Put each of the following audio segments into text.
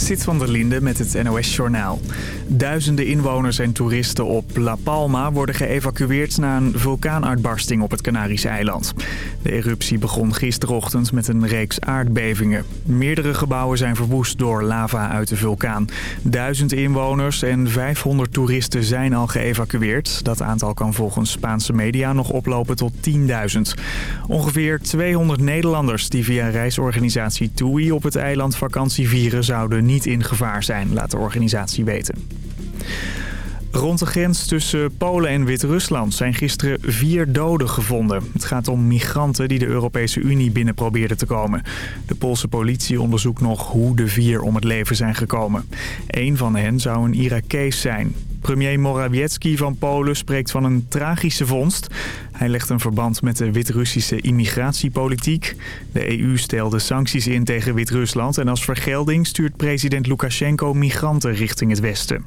Sit van der Linde met het NOS-journaal. Duizenden inwoners en toeristen op La Palma worden geëvacueerd na een vulkaanuitbarsting op het Canarische eiland. De eruptie begon gisterochtend met een reeks aardbevingen. Meerdere gebouwen zijn verwoest door lava uit de vulkaan. Duizend inwoners en 500 toeristen zijn al geëvacueerd. Dat aantal kan volgens Spaanse media nog oplopen tot 10.000. Ongeveer 200 Nederlanders die via reisorganisatie TUI op het eiland vakantie vieren zouden niet in gevaar zijn, laat de organisatie weten. Rond de grens tussen Polen en Wit-Rusland zijn gisteren vier doden gevonden. Het gaat om migranten die de Europese Unie binnen probeerden te komen. De Poolse politie onderzoekt nog hoe de vier om het leven zijn gekomen. Eén van hen zou een Irakees zijn. Premier Morawiecki van Polen spreekt van een tragische vondst. Hij legt een verband met de Wit-Russische immigratiepolitiek. De EU stelde sancties in tegen Wit-Rusland... en als vergelding stuurt president Lukashenko migranten richting het westen.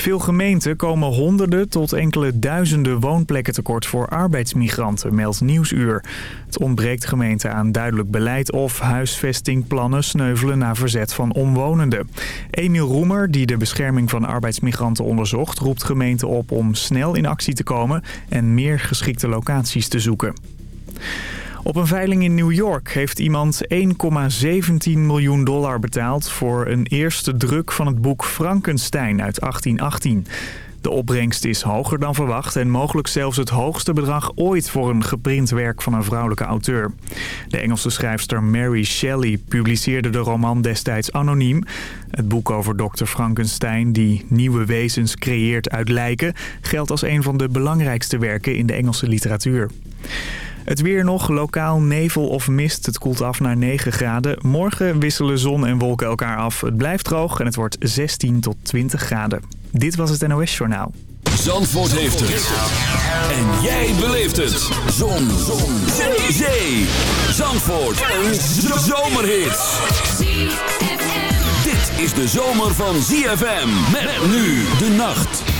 Veel gemeenten komen honderden tot enkele duizenden woonplekken tekort voor arbeidsmigranten, meldt Nieuwsuur. Het ontbreekt gemeenten aan duidelijk beleid of huisvestingplannen sneuvelen na verzet van omwonenden. Emiel Roemer, die de bescherming van arbeidsmigranten onderzocht, roept gemeenten op om snel in actie te komen en meer geschikte locaties te zoeken. Op een veiling in New York heeft iemand 1,17 miljoen dollar betaald... voor een eerste druk van het boek Frankenstein uit 1818. De opbrengst is hoger dan verwacht en mogelijk zelfs het hoogste bedrag ooit voor een geprint werk van een vrouwelijke auteur. De Engelse schrijfster Mary Shelley publiceerde de roman destijds anoniem. Het boek over dokter Frankenstein die nieuwe wezens creëert uit lijken geldt als een van de belangrijkste werken in de Engelse literatuur. Het weer nog, lokaal nevel of mist. Het koelt af naar 9 graden. Morgen wisselen zon en wolken elkaar af. Het blijft droog en het wordt 16 tot 20 graden. Dit was het NOS Journaal. Zandvoort heeft het. En jij beleeft het. Zon. zon. Zee. Zee. Zandvoort. Een zomerhit. Dit is de zomer van ZFM. Met nu de nacht.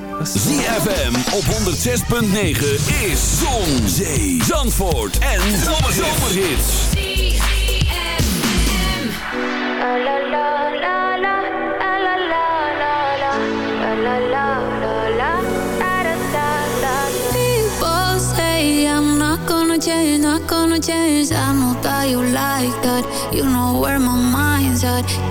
ZFM op 106.9 is Zon, Zee, Zandvoort en Zomerhits. People say I'm not gonna change, not gonna change. I know that you like that. You know where my mind's at.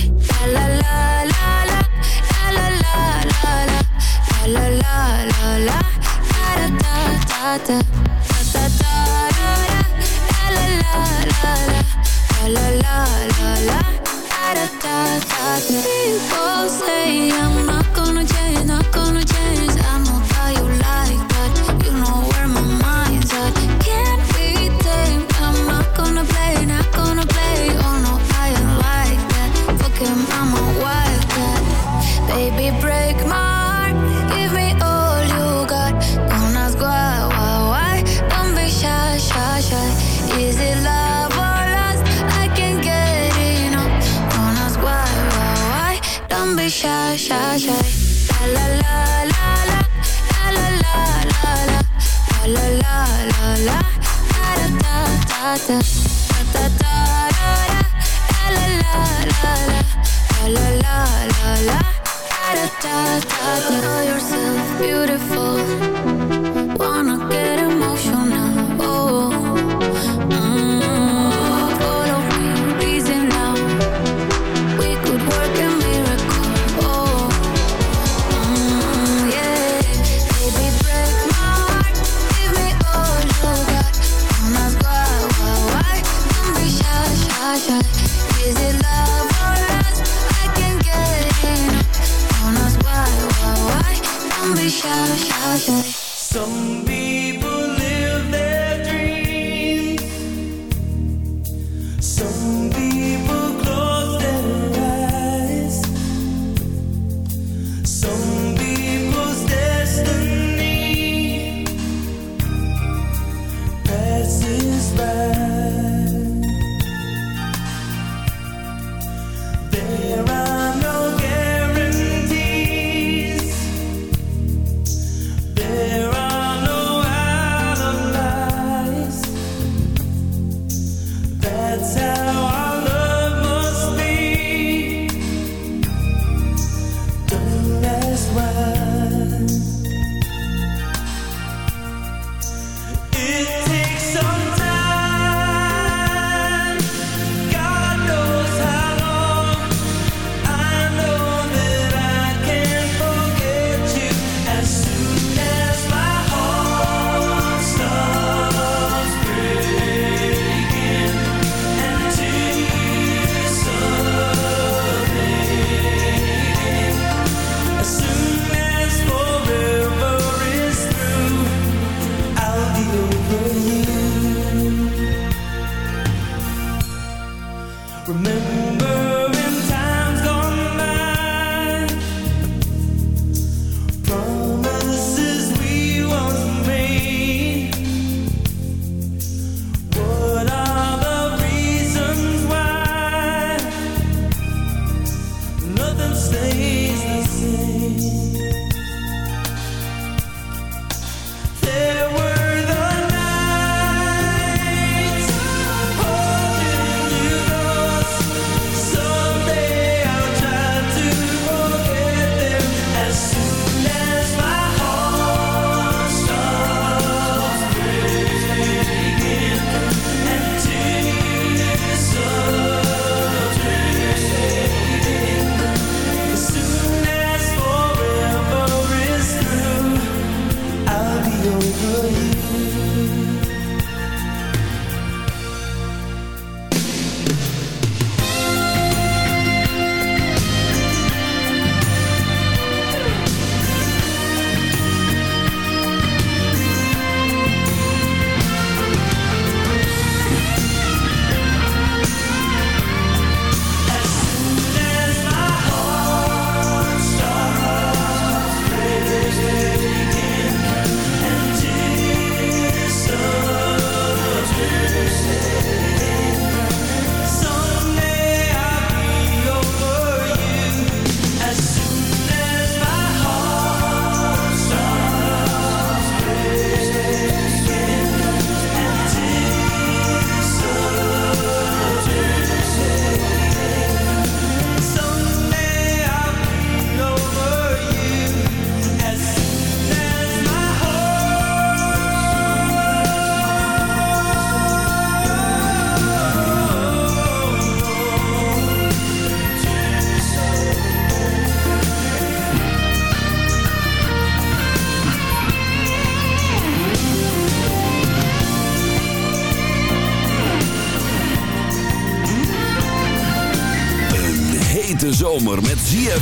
People say I'm not gonna change, not gonna change.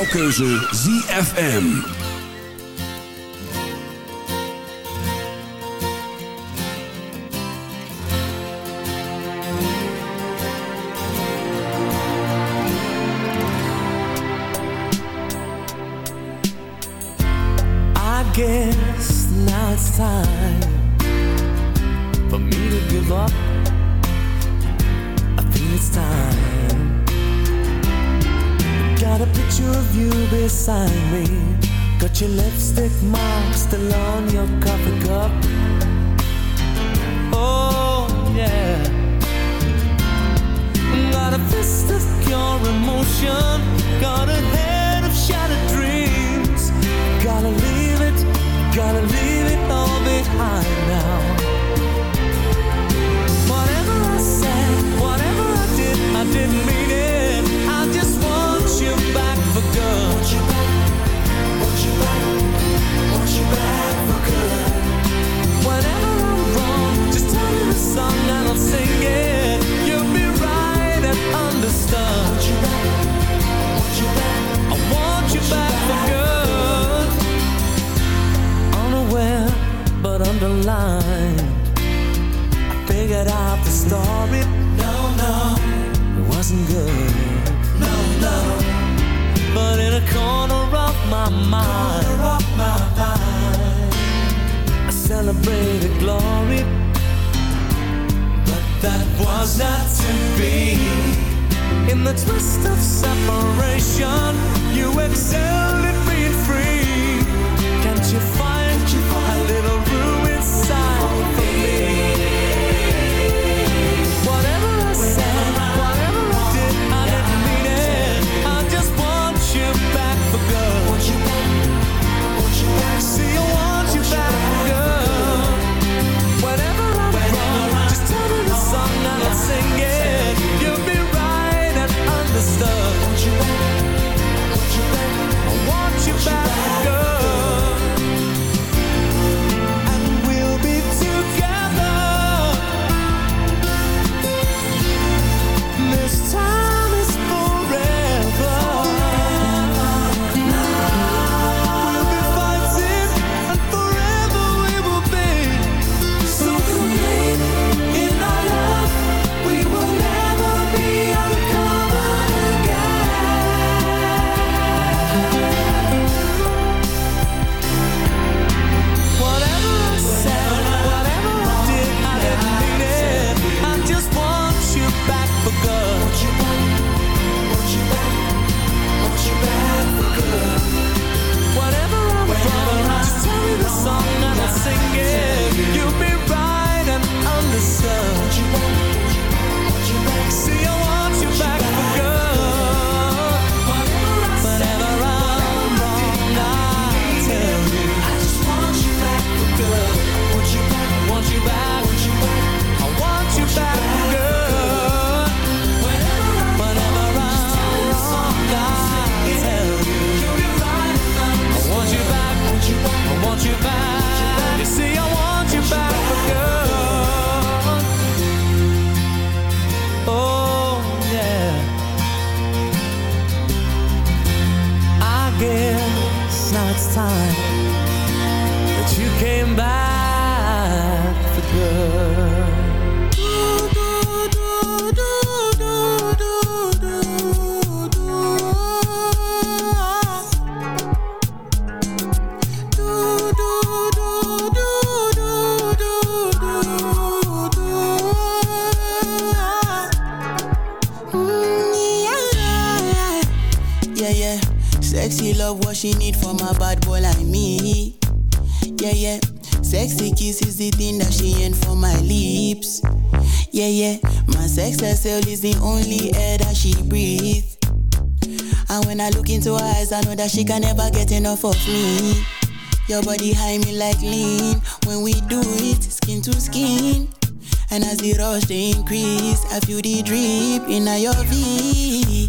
Jouw keuze ZFM. For me to give up. I think it's time Got a picture of you beside me. Got your lipstick mark still on your coffee cup. Oh, yeah. Got a fist of pure emotion. Got a head of shattered dreams. Gotta leave it, gotta leave it all behind now. Whatever I said, whatever I did, I didn't mean you back for good. Want you back, want you back, want you back for good. Whenever I'm wrong, just tell me the song and I'll sing it. You'll be right and understood. Want you back, want you back, I want you back for good. Unaware but underlined, I figured out the story. No, no, it wasn't good. But in a corner of my mind, of my mind I celebrated glory, but that was not to be. In the twist of separation, you excelled she need from a bad boy like me. Yeah, yeah. Sexy kiss is the thing that she ain't for my lips. Yeah, yeah. My sex herself is the only air that she breathes. And when I look into her eyes, I know that she can never get enough of me. Your body high me like lean. When we do it, skin to skin. And as the rush they increase, I feel the drip in your V.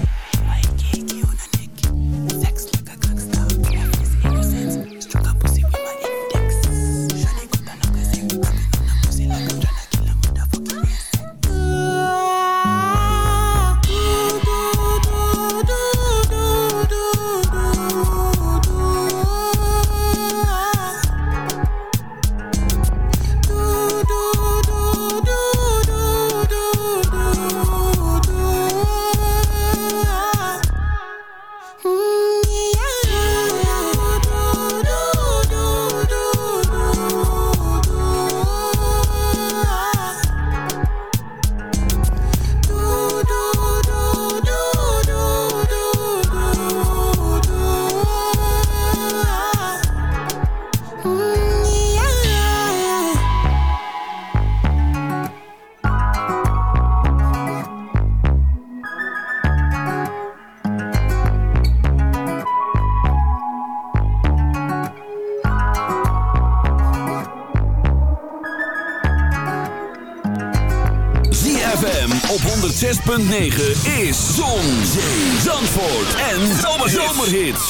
Zomerhits.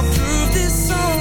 I'll prove this song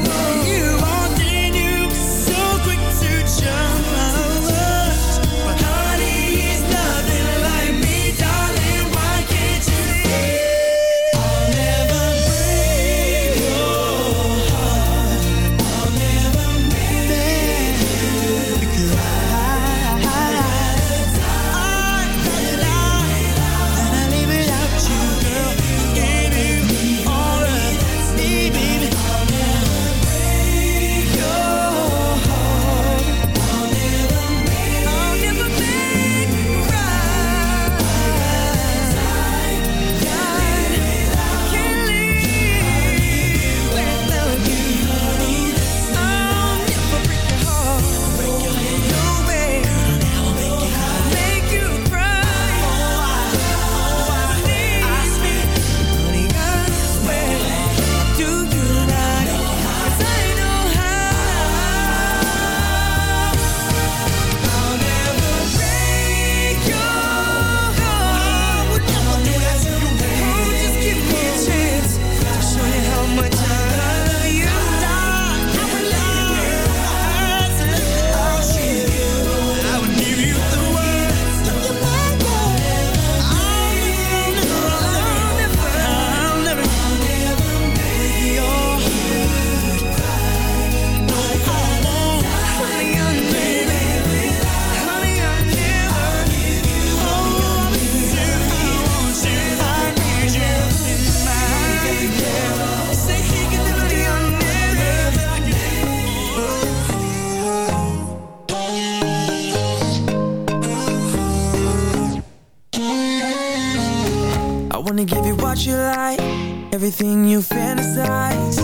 lovey-dovey sex You fantasize?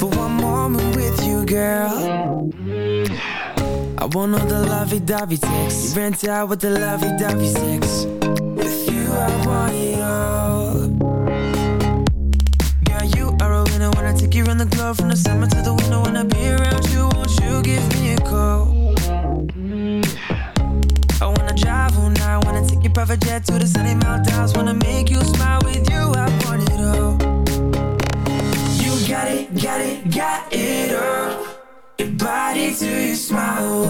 For one moment with you, girl. I want all the lovey Davids. You rent out with the lovey-dovey sex With you I want it all Girl, you are a winner When I take you around the globe From the summer to the winter When I be around you Won't you give me a call I wanna drive all night Wanna take your private jet To the sunny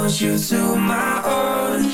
want you to my own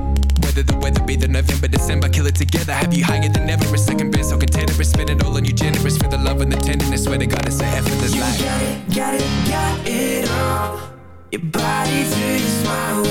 Whether the weather be the November, December, kill it together. Have you higher than ever? A second best, so container, spend it all on you, generous for the love and the tenderness. Swear to God, it's a effortless life. You got it, got it, got it all. Your body to your smile,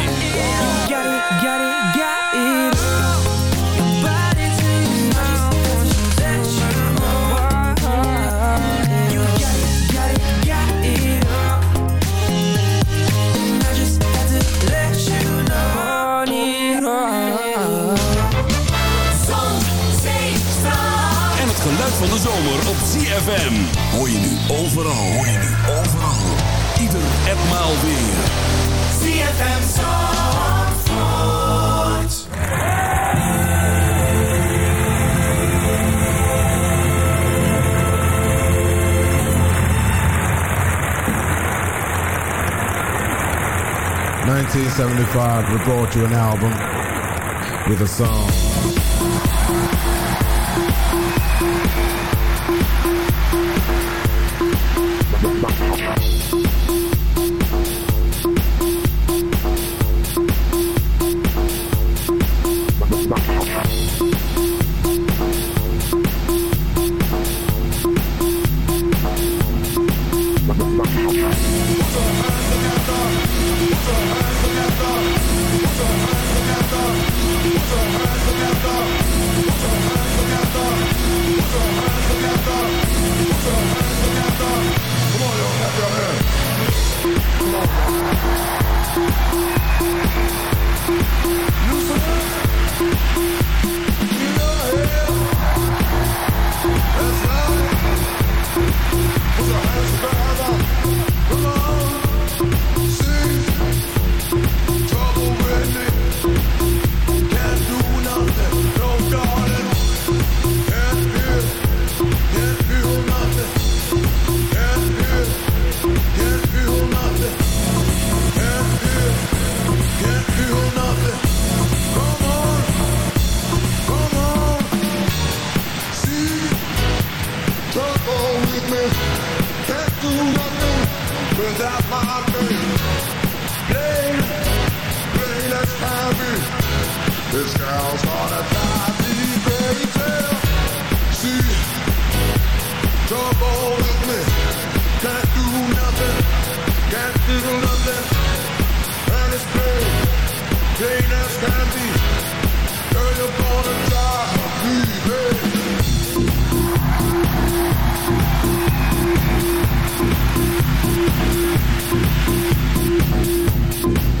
ZFM. Hoor je nu overal. Hoor je nu overal. Ieder enmaal weer. ZFM Zandvoort. Nineteen seventy five, we brought you an album with a song. Loosen up. do nothing without my pain. Pain, pain that's heavy. This girl's gonna drive me trouble with me. Can't do nothing. Can't do nothing. And it's pain, pain that's heavy. Thank